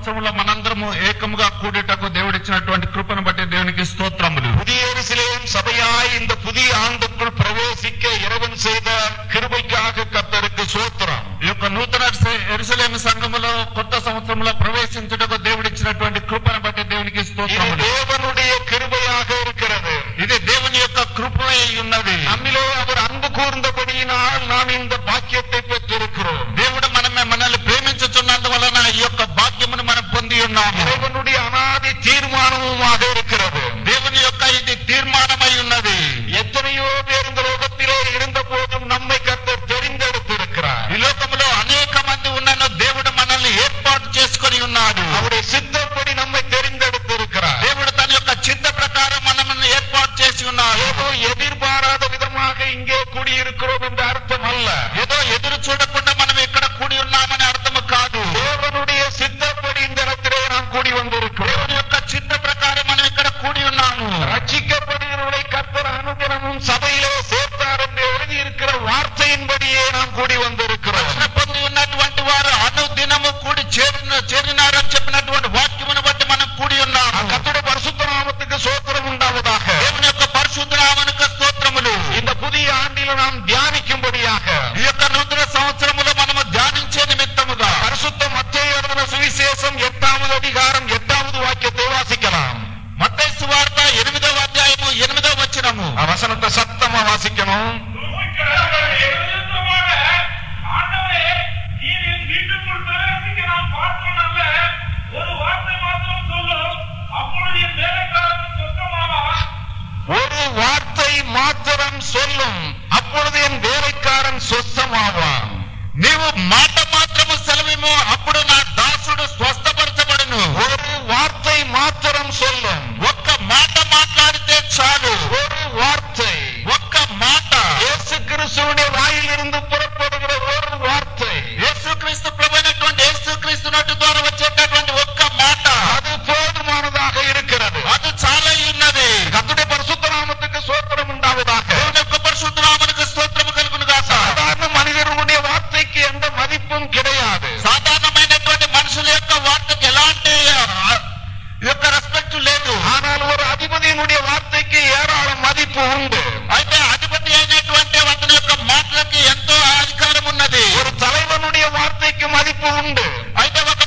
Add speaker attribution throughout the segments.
Speaker 1: సంవత్సరంలో మనందరము ఏకముగా కూడేటకు దేవుడిచ్చినటువంటి
Speaker 2: ಕೂಡಿ ಒಂದು దీనికి ఏరాల మదిపు ఉంది
Speaker 1: అయితే అధిపతి అయినటువంటి అతని యొక్క మాటలకి ఎంతో అధికారం ఉన్నది
Speaker 2: ఒక తలైవనుడి వార్తకి మదిపు ఉంది
Speaker 1: అయితే ఒక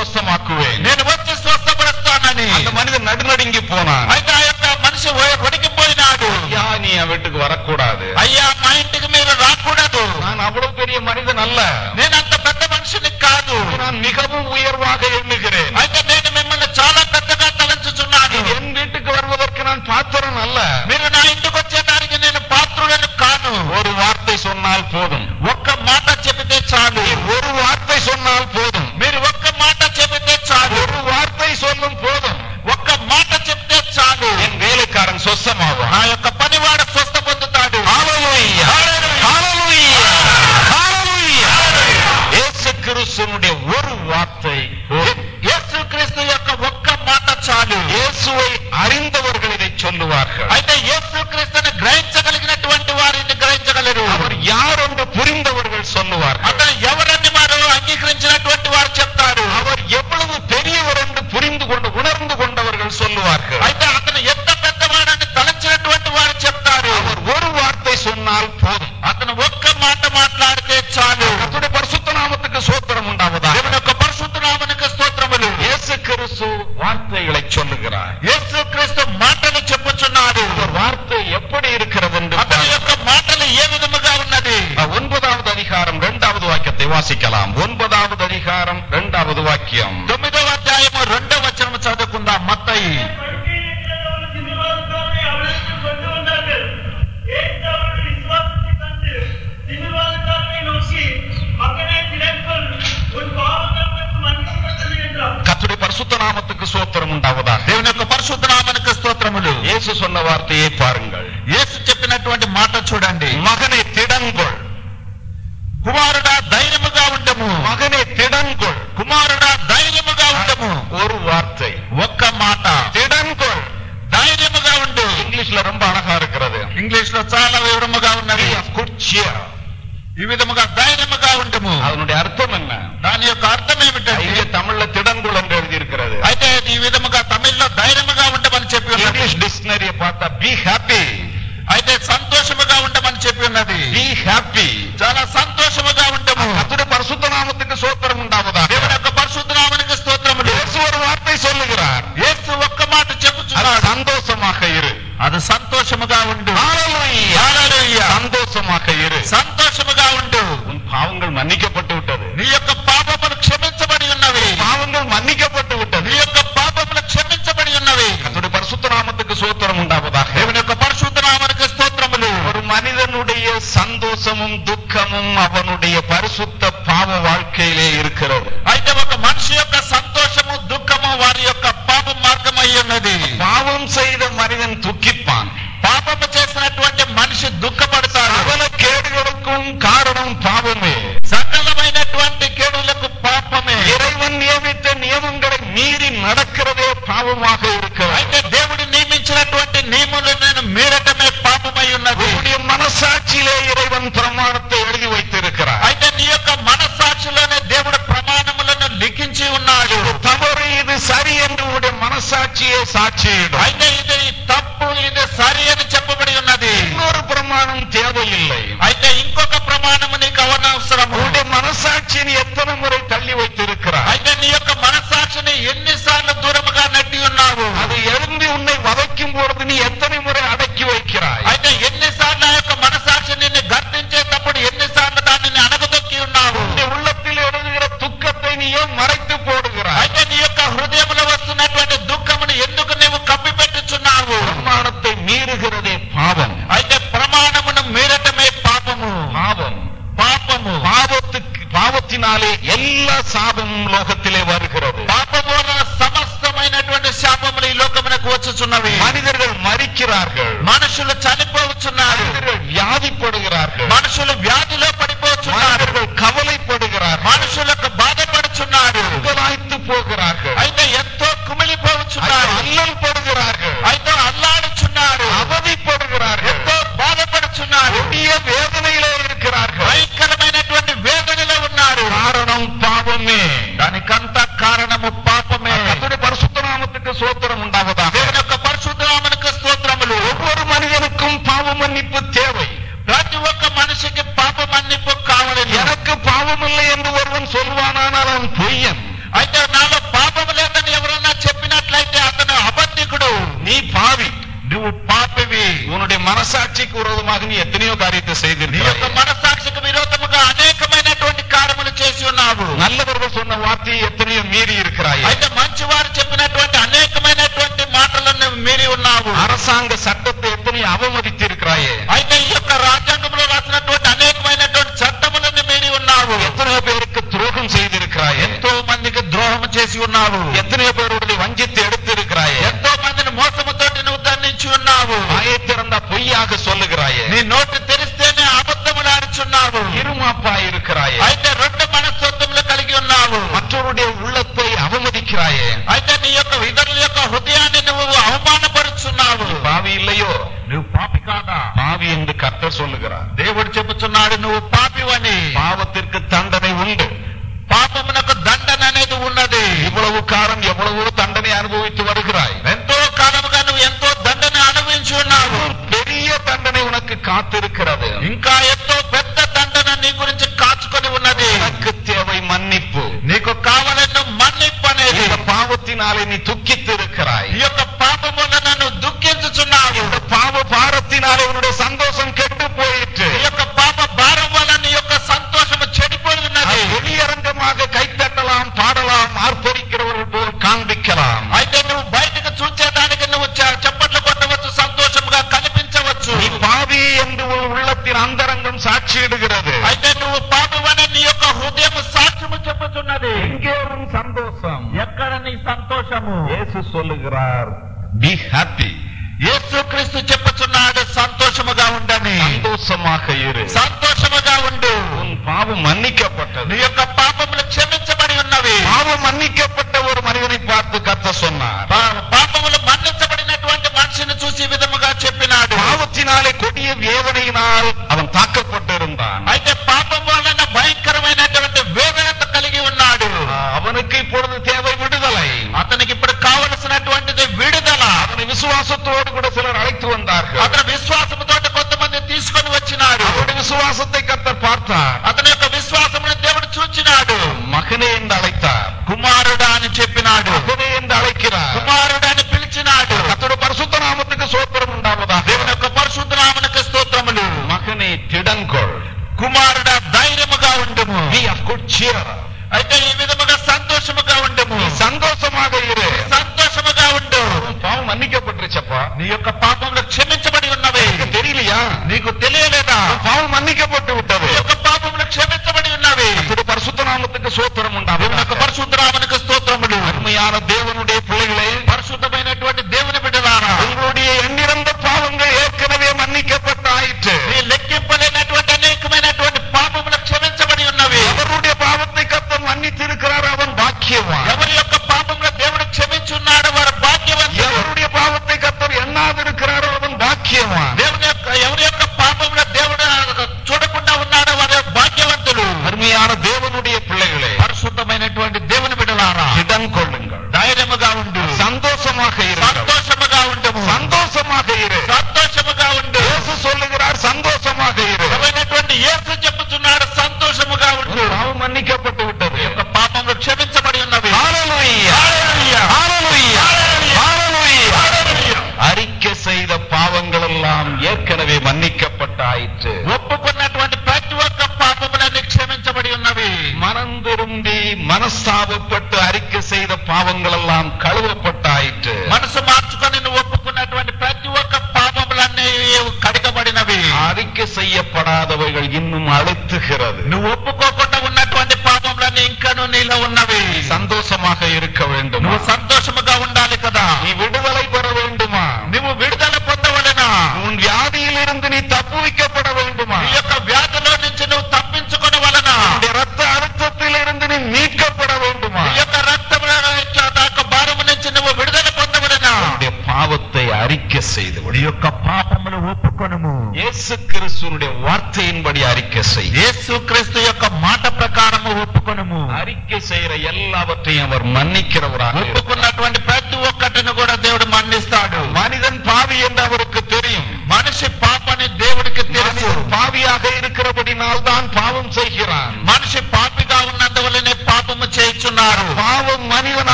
Speaker 2: நான் வந்து சொஸ்தமாக்குவேன்
Speaker 1: నేను వచ్చి స్వస్థపరుస్తానని
Speaker 2: அந்த மனிதன் நடுநடுங்கி போனான்
Speaker 1: అయితే ఆ యొక్క మనిషి వణికిపోయినాడు
Speaker 2: ஐயா நீ என் வீட்டுக்கு வரக்கூடாது
Speaker 1: అయ్యా మా ఇంటికి మీరు రాకూడదు
Speaker 2: நான் அவ்வளவு பெரிய மனிதன் அல்ல
Speaker 1: నేను అంత పెద్ద మనిషిని కాదు
Speaker 2: நான் மிகவும் உயர்வாக எண்ணுகிறேன்
Speaker 1: అయితే నేను మిమ్మల్ని చాలా పెద్దగా తలంచుచున్నాను
Speaker 2: என் வீட்டுக்கு வருவதற்கு நான் பாத்திரன் அல்ல ஒன்பதாவது அதிகாரம் இரண்டாவது வாக்கியம்
Speaker 1: తొమ్మిదవ అధ్యాయము రెండవ వచనము చదువుకుందాం మత్తయి
Speaker 3: படுக்கை இருக்கிறவர்கள் திமிர்வாதக்காரரை அவருக்கு கொண்டு வந்தார்கள் ஏற்று அவருடைய விசுவாசத்தை கண்டு திமிர்வாதக்காரரை நோக்கி மகனே திறக்கொள் உன் பாவங்கள் உனக்கு மன்னிக்கப்பட்டது என்றார்
Speaker 2: கர்த்தருடைய பரிசுத்த நாமத்துக்கு சோத்திரம் உண்டாவதாக
Speaker 1: దేవుని యొక్క పరిశుద్ధ నామనికి స్తోత్రములు
Speaker 2: இயேசு சொன்ன வார்த்தையை பாருங்கள்
Speaker 1: యేసు చెప్పినటువంటి మాట చూడండి
Speaker 2: மகனை திடங்கொள்
Speaker 1: కుమారుడా ధైర్యముగా ఉండము
Speaker 2: மகனை திடங்கொள்
Speaker 1: కుమారుడా ధైర్యముగా ఉండము
Speaker 2: ஒரு வார்த்தை
Speaker 1: ఒక్క మాట
Speaker 2: திடங்கொள்
Speaker 1: ధైర్యముగా ఉండు
Speaker 2: இங்கிலீஷ்ல ரொம்ப அழகா இருக்கிறது
Speaker 1: ఇంగ్లీష్ లో చాలా వివరముగా ఉన్నది
Speaker 2: Be of good cheer.
Speaker 1: ఈ విధముగా ధైర్యముగా ఉండము
Speaker 2: அதனுடைய அர்த்தம் என்ன
Speaker 1: దాని యొక్క అర్థం ఏమిటంటే
Speaker 2: இங்கே தமிழ்ல திடங்கொள் என்று எழுதி இருக்கிறது
Speaker 1: అయితే ఈ విధముగా తమిళ్లో ధైర్యముగా ఉండమని చెప్పి ఉన్నది
Speaker 2: இங்கிலீஷ் டிக்ஷனரியை பார்த்தா பி ஹாப்பி
Speaker 1: అయితే సంతోషముగా ఉండమని చెప్పి ఉన్నది
Speaker 2: பி ஹாப்பி
Speaker 1: చాలా సంతోషముగా ఉండము
Speaker 2: கர்த்தருடைய பரிசுத்த நாமத்துக்கு சோத்திரம் உண்டாவதாக
Speaker 1: దేవుని యొక్క పరిశుద్ధ నామనికి స్తోత్రములు
Speaker 2: இயேசு ஒரு வார்த்தை சொல்லுகிறார்
Speaker 1: యేసు ఒక్క మాట
Speaker 2: அது
Speaker 1: చెప్పుచున్నాడు
Speaker 2: சந்தோஷமாக இரு
Speaker 1: అది సంతోషముగా ఉండు
Speaker 2: ஹalleluya.
Speaker 1: హల్లెలూయా.
Speaker 2: சந்தோஷமாக இரு
Speaker 1: సంతోషముగా ఉండు
Speaker 2: உன் பாவங்கள் மன்னிக்கப்பட்டு அவனுடைய பரிசுத்த பாவ வாழ்க்கையிலே இருக்கிறது
Speaker 1: అయితే ఒక మనిషి యొక్క సంతోషము దుఃఖము వారి యొక్క పాప మార్గం అయి ఉన్నది
Speaker 2: பாவம் செய்த மனிதன் துக்கிப்பான்
Speaker 1: పాపము చేసినటువంటి మనిషి దుఃఖపడతాడు
Speaker 2: சகல கேடுகளுக்கும் காரணம் பாவமே
Speaker 1: సకలమైనటువంటి కేడులకు పాపమే
Speaker 2: இறைவன் நியமித்த நியமங்களை மீறி நடக்கிறதே பாவமாக இருக்கிறது
Speaker 1: అయితే దేవుడు నియమించినటువంటి నియములను మీరటమే పాపమై ఉన్నది
Speaker 2: உன்னுடைய மனசாட்சியிலே இறைவன் மனசாட்சியே சாட்சியிடும்
Speaker 1: అయితే ఇది తప్పు ఇది సరి అని చెప్పబడి ఉన్నది
Speaker 2: இன்னொரு பிரமாணம் தேவையில்லை
Speaker 1: అయితే ఇంకొక ప్రమాణము నీకు అవనవసరము
Speaker 2: உன்னுடைய மனசாட்சியை நீ எத்தனை முறை தள்ளி வைத்திருக்கிறாய்
Speaker 1: అయితే నీ యొక్క మనస్సాక్షిని ఎన్నిసార్లు దూరముగా నెట్టి ఉన్నావు
Speaker 2: அது எழும்பி உன்னை வதைக்கும் பொழுது நீ బాధపడుతున్నారు
Speaker 1: మనుషులు వ్యాధిలో
Speaker 2: పడి కర్త సొల్లుగరా.
Speaker 1: దేవుడు చెబుతున్నాడు నువ్వు పాపివని.
Speaker 2: పాపతిర్కు దండనే ఉంది
Speaker 1: పాపమునకు దండన అనేది ఉన్నది.
Speaker 2: ఇవ్వడవు కాలం ఎవడవు దండని అనుభవించి వరకురాయి
Speaker 1: ఎంతో కాలముగా నువ్వు ఎంతో దండని అనుభవించి ఉన్నావు.
Speaker 2: పెరియ దండని ఉనకు కాతిరుక్கிறது
Speaker 1: ఇంకా ఎంతో పెద్ద దండన నీ గురించి కాచుకొని ఉన్నది.
Speaker 2: ఉనకు మన్నిప్పు.
Speaker 1: నీకు కావాలన్న మన్నిప్పు అనేది.
Speaker 2: పావతినాలే నీ దుఃఖిత్తిరుக்கிறாய்
Speaker 1: ఈ యొక్క పాపమున నన్ను దుఃఖించుచున్నావు. పావ భారతినాలే ఉన్నడే Be
Speaker 2: happy. விசுவாசத்தோடு கூட சிலர் அழைத்து வந்தார்கள்
Speaker 1: அத்தனை விசுவாசத்தோடு కొంతమంది తీసుకొని వచ్చినారు
Speaker 2: అతడి విశ్వాసத்தை కర్తర్ పార్తార్
Speaker 1: అతని యొక్క విశ్వాసమును దేవుడు చూచినాడు.
Speaker 2: మకనే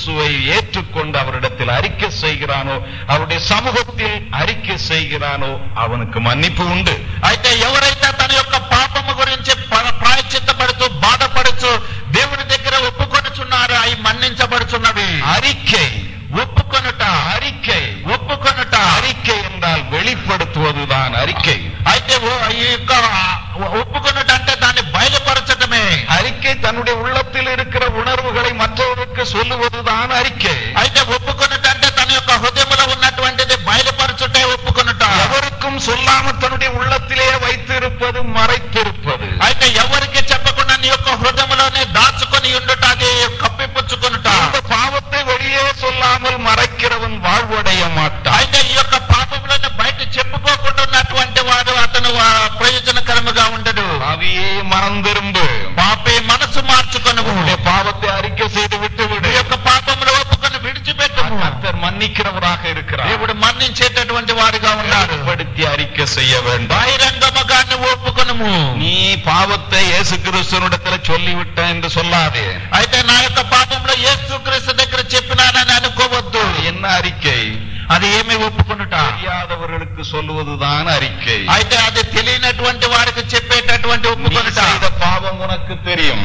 Speaker 2: இயேசுவை ஏற்றுக்கொண்டு அவரிடத்தில் அறிக்கை செய்கிறானோ அவருடைய சமூகத்தில் அறிக்கை செய்கிறானோ அவனுக்கு மன்னிப்பு உண்டு.
Speaker 1: అయితే ఎవరైతే
Speaker 2: சொல்லிவிட்டேன் என்று சொல்லாதே
Speaker 1: అయితే నా యొక్క పాపంలో యేసుక్రీస్తు దగ్గర చెప్పినానని అనుకోవద్దు
Speaker 2: என்ன அறிக்கை
Speaker 1: అది ఏమి ఒప్పుకొనుట
Speaker 2: తెలియాదవர்களுக்கு சொல்லுவதுதான் அறிக்கை
Speaker 1: అయితే అది తెలియనటువంటి వాడికి చెప్పేటటువంటి ఒప్పుకొనుట పాపం ఉనకు తెలియం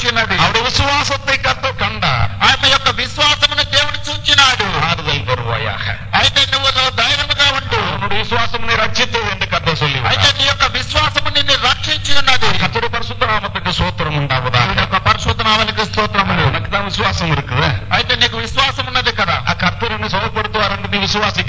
Speaker 1: చూచినది
Speaker 2: அவருடைய விசுவாசத்தை கத்த கண்டார்
Speaker 1: ఆమె యొక్క విశ్వాసమును దేవుడు చూచినాడు
Speaker 2: ఆరుదల్ பெறுவாயாக
Speaker 1: అయితే నువ్వు నువ్వు ధైర్యముగా ఉండు.
Speaker 2: அவனுடைய விசுவாசம் நீ ரட்சித்தது என்று கத்த
Speaker 1: అయితే నీ యొక్క విశ్వాసము నిన్ను రక్షించి ఉన్నది
Speaker 2: கத்தருடைய பரிசுத்த நாமத்துக்கு சோத்திரம் உண்டாவதாக
Speaker 1: నీ యొక్క పరిశుద్ధనామానికి స్తోత్రములు
Speaker 2: உனக்கு தான் விசுவாசம்
Speaker 1: అయితే నీకు విశ్వాసం ఉన్నది కదా.
Speaker 2: ఆ కర్తరుని
Speaker 1: సోపడుతారంటే నీ విశ్వాసం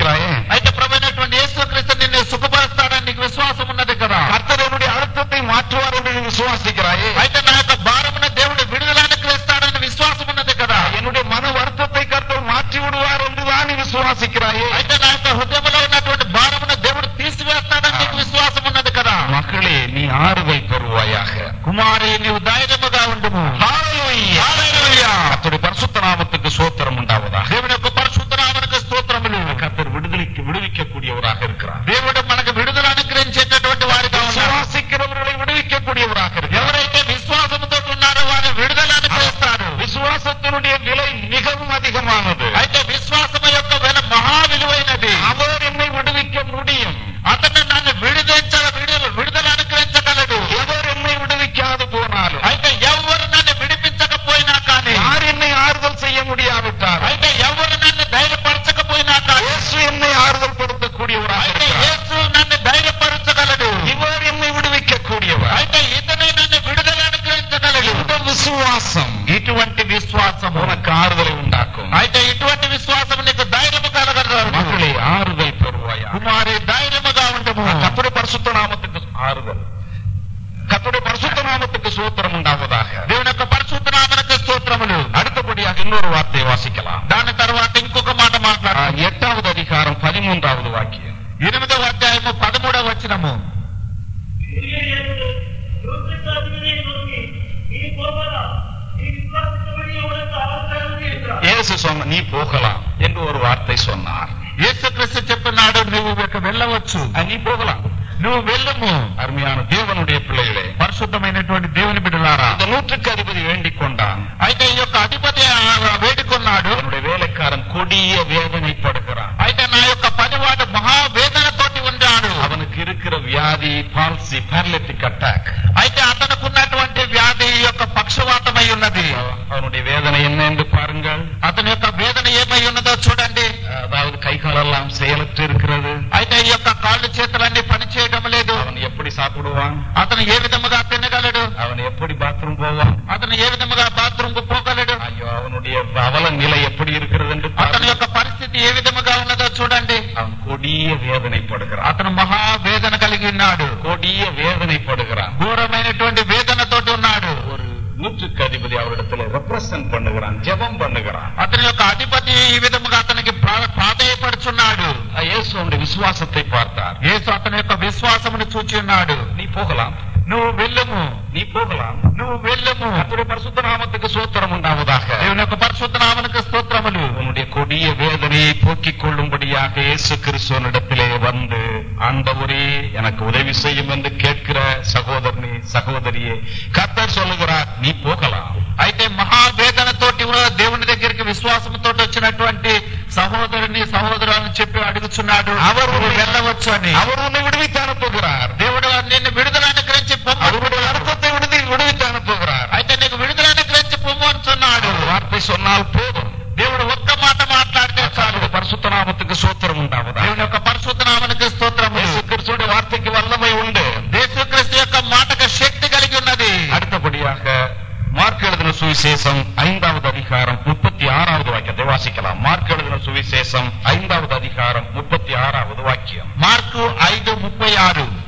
Speaker 1: విశ్వాసం. ఇటువంటి విశ్వాసం కలిగి ఉన్నాడు
Speaker 2: கொடிய வேதனைப்படுகிறான்
Speaker 1: ఘోరమైనటువంటి వేదనతోటి ఉన్నాడు
Speaker 2: ஒரு நூற்றுக்கு அதிபதி அவரிடத்துல ரெப்ரசன்ட் பண்ணுகிறான் ஜெபம் பண்ணுகிறான்
Speaker 1: అతని యొక్క అధిపతి ఈ విధముగా అతనికి ప్రా- ప్రాధేయపడుచున్నాడు
Speaker 2: இயேசு அவருடைய விசுவாசத்தை பார்த்தார்
Speaker 1: యేసు అతని యొక్క విశ్వాసమును చూచి ఉన్నాడు
Speaker 2: நீ போகலாம்
Speaker 1: నువ్వు వెళ్ళము
Speaker 2: నీ పోగలాం
Speaker 1: నువ్వు వెళ్ళము
Speaker 2: అప్పుడు పరిశుద్ధ నామத்துக்கு சோத்திரம் உண்டாவதாக
Speaker 1: தேவனுக்கு பரிசுத்த நாமனுக்கு ஸ்தோத்திரமலு
Speaker 2: உன்னுடைய கொடிய வேதனையை போக்கிக் கொள்ளும்படியாக இயேசு கிறிஸ்துவனிடத்திலே வந்து ஆண்டவரே எனக்கு உதவி செய்யும் என்று கேட்கிற சகோதரனே சகோதரியே கர்த்தர் சொல்லுகிறார் நீ போகலாம்
Speaker 1: అయితే మహా వేదనతోటి ఉన్న దేవుని దగ్గరికి విశ్వాసంతో వచ్చినటువంటి సహోదరుని సహోదరుని చెప్పి అడుగుచున్నాడు
Speaker 2: అవరు
Speaker 1: వెళ్ళవచ్చు అని
Speaker 2: అవరు విడివి తనపోగురారు
Speaker 1: దేవుడు నిన్ను విడుదలని
Speaker 2: அவருடைய அர்த்தத்தை விடுதி விடுவித்து அனுப்புகிறார். అతనికి வார்த்தை சொன்னால் போதும்.
Speaker 1: దేవుడు ఒక్క మాట మాట్లాడితే చాలు
Speaker 2: పరిశుద్ధ నామத்துக்கு சோத்திரம் உண்டாவதா?
Speaker 1: దేవుని యొక్క పరిశుద్ధ నామానికి
Speaker 2: அடுத்தபடியாக மார்க் எழுதின சுவிசேஷம் ஐந்தாவது அதிகாரம் முப்பத்தி ஆறாவது வாக்கியம். வாசிக்கலாம். மார்க் எழுதின சுவிசேஷம் ஐந்தாவது அதிகாரம் முப்பத்தி ஆறாவது வாக்கியம்.
Speaker 1: మార్కు ఐదు ముప్పై ఆరు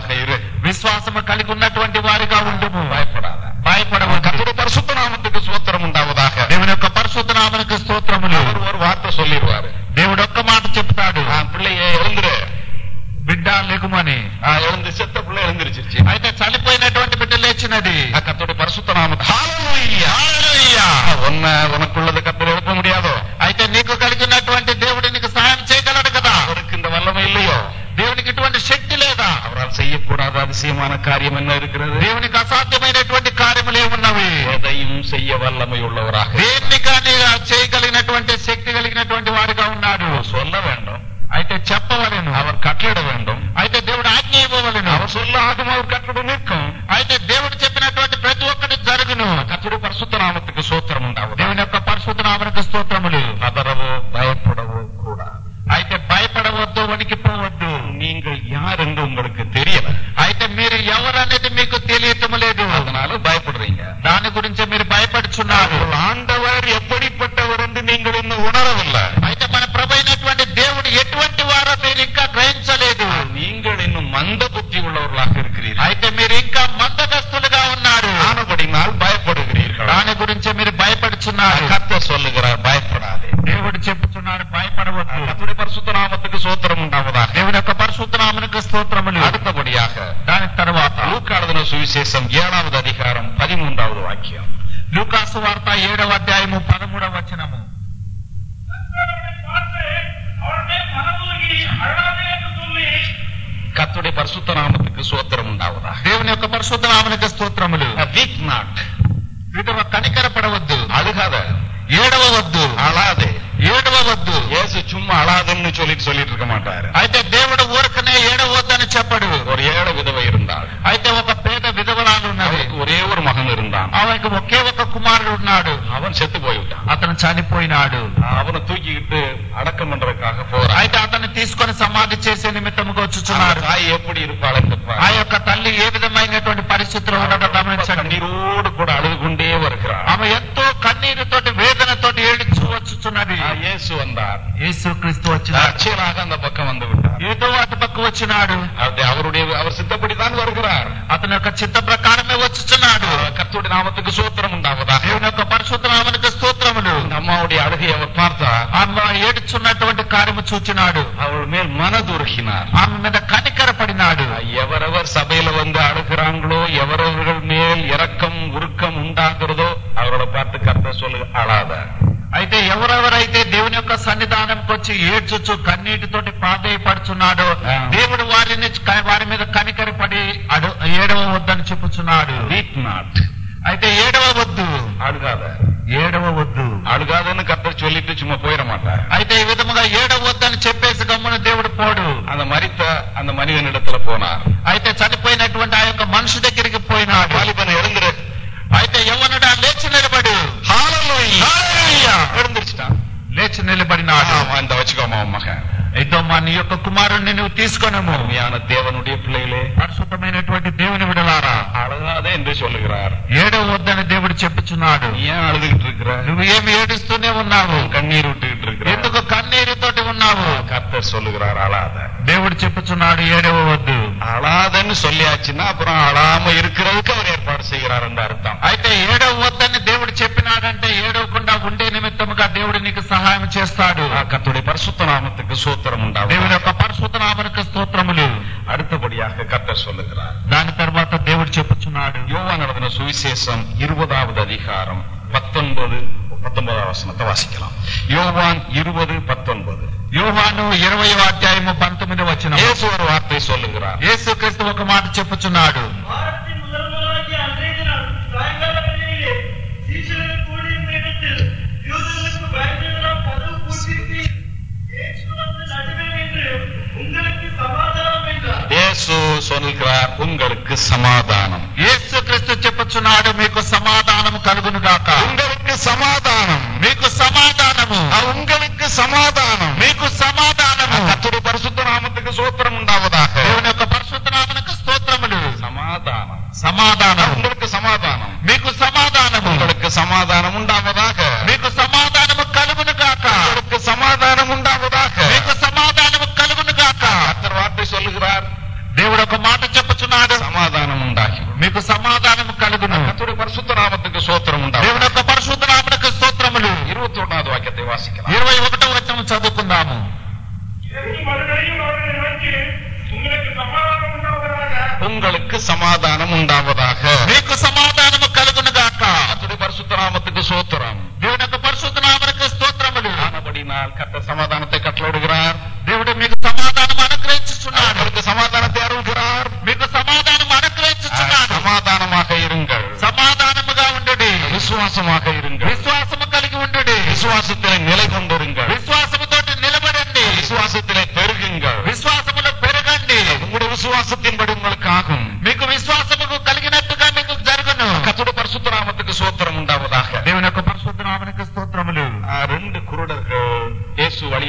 Speaker 3: விசுவாசம்
Speaker 2: உள்ளவனாக இரு
Speaker 1: విశ్వాసము కలిగి ఉన్నటువంటి వారిగా ఉండుము
Speaker 2: பயப்படாத
Speaker 1: భయపడవద్దు
Speaker 2: கர்த்தருடைய பரிசுத்த நாமத்துக்கு சோத்திரம் உண்டாவதாக
Speaker 1: దేవుని యొక్క పరిశుద్ధ నామనికి స్తోత్రములు
Speaker 2: அவர் ஒரு வார்த்தை சொல்லிடுவாரு
Speaker 1: దేవుడు ఒక్క మాట చెప్తాడు
Speaker 2: ஆ, பிள்ளையே எழுந்துரு
Speaker 1: బిడ్డ లేకుమని
Speaker 2: ஆ, எழுந்து செத்த பிள்ளை எழுந்திருச்சிருச்சு
Speaker 1: అయితే చనిపోయినటువంటి బిడ్డ లేచినది
Speaker 2: ஆ, கர்த்தருடைய பரிசுத்த நாமத்து உன்ன உனக்குள்ளது கர்த்தர் எழுப்ப முடியாதோ அதிசயமான காரியம் என்ன இருக்கிறது
Speaker 1: దేవునికి అసాధ్యమైనటువంటి కార్యములు ఏమున్నవి
Speaker 2: எதையும் செய்ய வல்லமை உள்ளவராக
Speaker 1: దేన్ని కానీ చేయగలిగినటువంటి శక్తి కలిగినటువంటి వాడిగా ఉన్నాడు
Speaker 2: சொல்ல வேண்டும்
Speaker 1: అయితే చెప్పవలెను
Speaker 2: அவர் கட்டளிட வேண்டும்
Speaker 1: అయితే దేవుడు ఆజ్ఞ ఇవ్వవలెను
Speaker 2: அவர் சொல்ல ஆகும் அவர் கட்டளை நிற்கும்
Speaker 1: అయితే దేవుడు చెప్పినటువంటి ప్రతి ఒక్కటి జరుగును
Speaker 2: கர்த்தருடைய பரிசுத்த நாமத்துக்கு சோத்திரம் உண்டாவது
Speaker 1: దేవుని యొక్క పరిశుద్ధ నామనికి స్తోత్రములు
Speaker 2: பதறவோ பயப்படவோ
Speaker 1: మీరు భయపడుచున్నారు
Speaker 2: ஆண்டவர் எப்படிப்பட்டவர் என்று நீங்கள் இன்னும் உணரவில்லை
Speaker 1: అయితే మన ప్రభు అయినటువంటి దేవుడు ఎటువంటి వారో మీరు ఇంకా గ్రహించలేదు
Speaker 2: நீங்கள் இன்னும் மந்த புத்தி உள்ளவர்களாக இருக்கிறீர்கள்
Speaker 1: అయితే మీరు ఇంకా మందగస్తులుగా ఉన్నారు
Speaker 2: ஆனபடினால் பயப்படுகிறீர்கள்
Speaker 1: దాని గురించి మీరు భయపడుచున్నారు
Speaker 2: கர்த்தர் சொல்லுகிறார் பயப்படாதே
Speaker 1: దేవుడు చెప్పుచున్నాడు భయపడవద్దు
Speaker 2: கர்த்தருடைய பரிசுத்த நாமத்துக்கு சோத்திரம் உண்டாவதாக
Speaker 1: దేవుని యొక్క పరిశుద్ధ నామనికి స్తోత్రములు
Speaker 2: அடுத்தபடியாக
Speaker 1: దాని తర్వాత
Speaker 2: லூக்காளுதின சுவிசேஷம் ஏழாவது அதிகாரம் பதிமூன்றாவது வாக்கியம்
Speaker 1: లూకాసు వార్త ఏడవ అధ్యాయము పదమూడవ వచనము
Speaker 3: கர்த்தரை பார்த்து அவருடைய மனமுருகி அழாதே என்று சொல்லி
Speaker 2: கர்த்தருடைய பரிசுத்த நாமத்துக்கு சோத்திரம் உண்டாவதாக
Speaker 1: దేవుని యొక్క పరిశుద్ధ నామనికి స్తోత్రములు
Speaker 2: வீக் நாட்
Speaker 1: విధవ కనికరపడవద్దు
Speaker 2: அழுகாத
Speaker 1: ఏడవ వద్దు
Speaker 2: அழாதே
Speaker 1: ఏడవ వద్దు
Speaker 2: இயேசு சும்மா அழாதன்னு சொல்லிட்டு சொல்லிட்டு இருக்க மாட்டாரு
Speaker 1: అయితే దేవుడు ఊరకనే ఏడవద్దని చెప్పడు
Speaker 2: ஒரு ஏழை விதவை இருந்தாள்
Speaker 1: అయితే ఒక పేద విధవరాలు ఉన్నది
Speaker 2: அவருக்கு ஒரே ஒரு மகன் இருந்தான்
Speaker 1: ఆమెకు ఒకే ఒక కుమారుడు ఉన్నాడు
Speaker 2: அவன் செத்து போய்விட்டான்
Speaker 1: అతను చనిపోయినాడు
Speaker 2: அவனை தூக்கிக்கிட்டு அடக்கம் பண்றதுக்காக போறான்
Speaker 1: అయితే అతన్ని తీసుకొని సమాధి చేసే నిమిత్తముగా
Speaker 2: அந்த
Speaker 1: వచ్చుచున్నారు
Speaker 2: தாய் எப்படி இருப்பாள் என்று
Speaker 1: ఆ
Speaker 2: பாரு.
Speaker 1: యొక్క తల్లి ఏ విధమైనటువంటి పరిస్థితిలో ఉండటం గమనించండి
Speaker 2: கண்ணீரோடு கூட அழுது கொண்டே வருகிறார்
Speaker 1: ఆమె ఎంతో కన్నీరుతోటి వేదనతోటి ఏడుచు వచ్చుచున్నది
Speaker 2: இயேசு வந்தார்
Speaker 1: యేసు క్రీస్తు వచ్చినాడు
Speaker 2: தற்செயலாக அந்த பக்கம் வந்து விட்டார்
Speaker 1: ఏదో అటు పక్క వచ్చినాడు
Speaker 2: அது அவருடைய அவர் சித்தப்படிதான் வருகிறார்
Speaker 1: అతని యొక్క చిత్త ప్రకారమే వచ్చుచున్నాడు
Speaker 2: கர்த்தருடைய நாமத்துக்கு சோத்திரம் உண்டாவதாக
Speaker 1: దేవుని యొక్క పరిశుద్ధ నామనికి స్తోత్రములు
Speaker 2: இந்த அம்மாவுடைய அழுகையை அவர் பார்த்தார்
Speaker 1: ఆమె ఏడుచున్నటువంటి కార్యము చూచినాడు
Speaker 2: அவள் மேல் மனதுருகினார்
Speaker 1: ఆమె మీద కనికరపడినాడు
Speaker 2: எவரவர் சபையில வந்து அழுகிறாங்களோ எவரவர்கள் மேல் இரக்கம் உருக்கம் உண்டாகிறதோ அவர்களை பார்த்து கர்த்தர் சொல்லு அழாத
Speaker 1: అయితే ఎవరెవరైతే దేవుని యొక్క సన్నిధానంకి వచ్చి ఏడ్చుచు కన్నీటితోటి
Speaker 2: పాదయపడుచున్నాడు
Speaker 1: దేవుడు వారిని వారి మీద కనికరపడి అడు ఏడవ వద్దని చెప్పుచున్నాడు. అయితే ఏడవ వద్దు.
Speaker 2: అడుగాద?
Speaker 1: ఏడవ వద్దు.
Speaker 2: అడుగాదని కర్త చొల్లిట్టు చుమ్మ పోయినమాట.
Speaker 1: అయితే ఈ విధముగా ఏడవ వద్దని చెప్పేసి గమ్మున దేవుడు పోడు.
Speaker 2: అంత మరిత అంత మనిగనిడతల పోనా?
Speaker 1: అయితే చనిపోయినటువంటి ఆ యొక్క మనిషి దగ్గరికి పోయినాడు. లేచి నిలబడినాడు
Speaker 2: ஆமா, இந்த வச்சுக்கோமா உன் மகன்
Speaker 1: ఇదో మా నీ యొక్క కుమారుణ్ణి నువ్వు తీసుకొనము
Speaker 2: அருமையான தேவனுடைய பிள்ளைகளே
Speaker 1: పరిశుద్ధమైనటువంటి దేవుని విడలారా
Speaker 2: அழகாதே என்று சொல்லுகிறார்
Speaker 1: ఏడవ వద్దని దేవుడు చెప్పుచున్నాడు
Speaker 2: நீ ஏன் அழுதுகிட்டு இருக்கிற
Speaker 1: నువ్వు ఏమి ఏడుస్తూనే ఉన్నావు
Speaker 2: கண்ணீர் விட்டுக்கிட்டு இருக்கிற
Speaker 1: ఎందుకు కన్నీరుతోటి ఉన్నావు
Speaker 2: கர்த்தர் சொல்லுகிறார் அழாத
Speaker 1: దేవుడు చెప్పుచున్నాడు ఏడవ వద్దు
Speaker 2: அழாதன்னு சொல்லியாச்சுன்னா அப்புறம் அழாம இருக்கிறதுக்கு அவர் ஏற்பாடு செய்கிறார் என்று அர்த்தம்
Speaker 1: అయితే ఏడవ వద్దని దేవుడు చెప్పినాడంటే ఏడవకుండా ఉండే నిమిత్తముగా దేవుడు నీకు సహాయం చేస్తాడు
Speaker 2: ஆ, கர்த்தருடைய பரிசுத்த நாமத்துக்கு சோத்திரம்
Speaker 1: దేవుని
Speaker 2: உண்டாகும்
Speaker 1: యొక్క పరిశుద్ధ నామనికి స్తోత్రములు
Speaker 2: அடுத்தபடியாக கர்த்தர் சொல்லுகிறார்
Speaker 1: దాని తర్వాత దేవుడు చెప్పుచున్నాడు
Speaker 2: யோவான் நடத்தின சுவிசேஷம் இருபதாவது அதிகாரம் பத்தொன்பது பத்தொன்பதாம் வசனத்தை வாசிக்கலாம் யோவான் இருபது பத்தொன்பது
Speaker 1: యోహాను ఇరవై అధ్యాయము పంతొమ్మిది వచ్చిన
Speaker 2: இயேசு ஒரு வார்த்தை சொல்லுகிறார்
Speaker 1: యేసుక్రీస్తు ఒక మాట చెప్పుచున్నాడు
Speaker 3: வாரத்தின் முதல் முதலாகிய அன்றைய యేసు
Speaker 2: సొనిగ్రార్ ఉంగళకు సమాధానం యేసు
Speaker 1: క్రీస్తు చెప్పుచున్నాడు మీకు సమాధానం. కలుగును గాక
Speaker 2: ఉంగళకు సమాధానం
Speaker 1: మీకు సమాధానము. ఆ
Speaker 2: ఉంగళకు
Speaker 1: సమాధానం. మీకు సమాధానము. కతుడు పరిశుద్ధ
Speaker 2: నామతికి సూత్రం ఉండవదాక
Speaker 1: దేవుని యొక్క పరిశుద్ధ నామనకు స్తోత్రములు. సమాధానం. సమాధానం
Speaker 2: समाधान उदा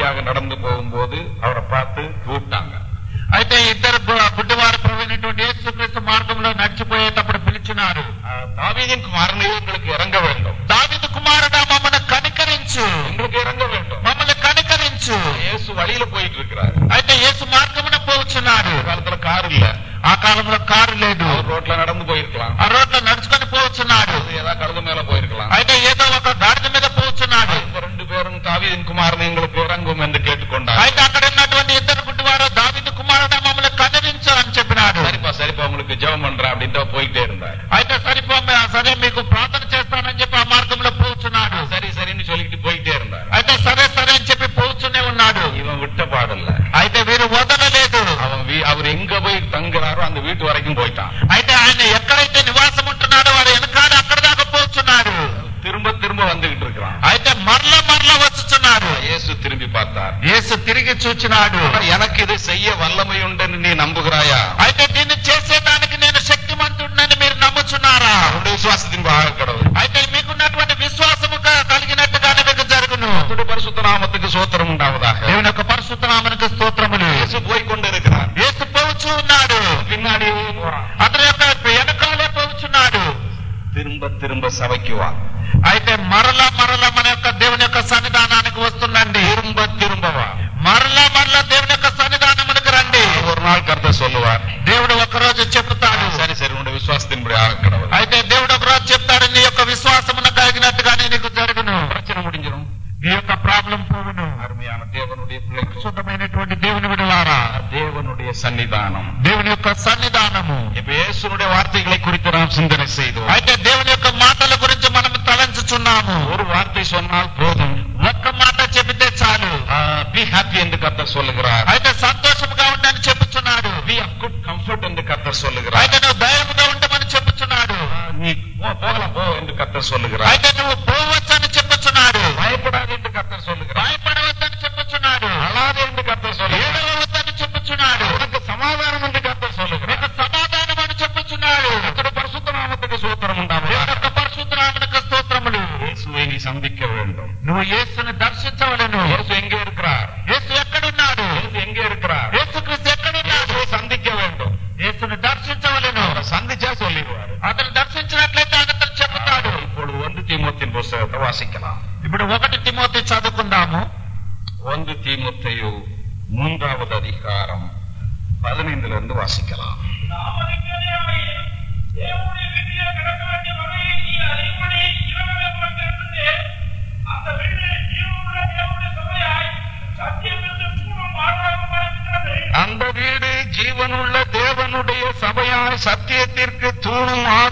Speaker 2: வழியாக நடந்து போகும்போது அவரை பார்த்து
Speaker 1: తిరుంబ
Speaker 2: திரும்ப சபைக்கு
Speaker 1: అయితే మరల మరల మన యొక్క దేవుని యొక్క సన్నిధానానికి వస్తుందండి.
Speaker 2: తిరుంబ తిరుంబవా
Speaker 1: మరల మరల దేవుని యొక్క సన్నిధానమునికి రండి.
Speaker 2: ஒரு நாள் கர்த்த
Speaker 1: దేవుడు ఒక రోజు
Speaker 2: చెప్తాడు. సరే సరే ఉండే విశ్వాసతిని అక్కడ
Speaker 1: అయితే దేవుడు ఒక రోజు చెప్తాడు నీ యొక్క విశ్వాసమున కలిగినట్టుగానే నీకు జరుగును.
Speaker 2: రచన ముడించను
Speaker 1: నీ యొక్క ప్రాబ్లం పోవును.
Speaker 2: అరుమయాన దేవుని
Speaker 1: శుద్ధమైనటువంటి దేవుని విడలారా
Speaker 2: தேவனுடைய சன்னிதானம்
Speaker 1: தேவன் యొక్క సన్నిధానము.
Speaker 2: యేసునుடைய వార్తகளை குறித்து நாம் சிந்தனை செய்தோம்
Speaker 1: అయితే దేవుని యొక్క మాటల గురించి మనం తలంచుచున్నాము.
Speaker 2: ஒரு வார்த்தை சொன்னால் போதும்
Speaker 1: ఒక్క మాట చెబితే చాలు.
Speaker 2: బి హ్యాపీ ఎందుకు అర్థం సొల్లుగురారు?
Speaker 1: అయితే సంతోషంగా ఉండని చెప్పుచున్నాడు
Speaker 2: బి అ గుడ్ కంఫర్ట్ ఎందుకు అర్థం సొల్లుగురారు?
Speaker 1: అయితే నువ్వు ధైర్యంగా ఉండమని చెప్పుచున్నాడు నీ పోగల పో ఎందుకు అర్థం
Speaker 2: సొల్లుగురారు?
Speaker 1: అయితే నువ్వు تیرے تھوڑی ہاتھ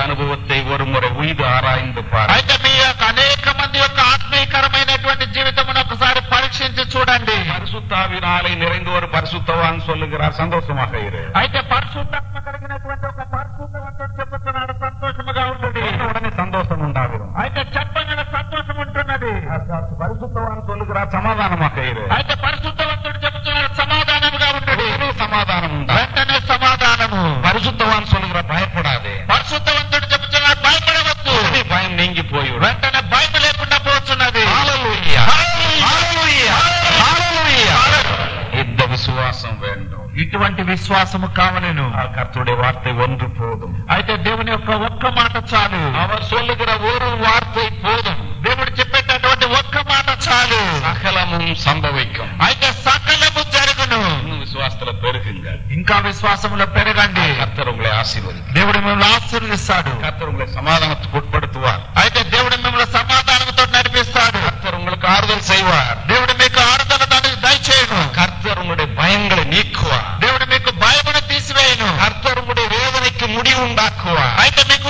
Speaker 2: అనుభవத்தை ஒரு ముறை ఉయిదు ఆరాయిందు
Speaker 1: అయితే మీ యొక్క అనేక మంది యొక్క ఆత్మీయకరమైనటువంటి జీవితం ఒకసారి పరీక్షించి చూడండి.
Speaker 2: పరిశుద్ధ நிறைந்த నిరంగవారు పరిశుద్ధవాన్ని சொல்லுகிறார் சந்தோஷமாக இரு
Speaker 1: విశ్వాసము కావలేను.
Speaker 2: కర్తుడి వార్త ఒండ్రు పోదు.
Speaker 1: అయితే దేవుని యొక్క ఒక్క మాట చాలు.
Speaker 2: అవర్ సొల్లుగిన ఊరు వార్త పోదు.
Speaker 1: దేవుడు చెప్పేటటువంటి ఒక్క మాట చాలు.
Speaker 2: సకలము సంభవికం
Speaker 1: అయితే సకలము జరుగును.
Speaker 2: విశ్వాసాల పెరుగుంగ
Speaker 1: ఇంకా విశ్వాసంలో పెరగండి.
Speaker 2: కర్తరు ఆశీర్వదించి.
Speaker 1: దేవుడు మిమ్మల్ని ఆశీర్వదిస్తాడు.
Speaker 2: కర్తరు సమాధానం Aqua.
Speaker 1: Ahí también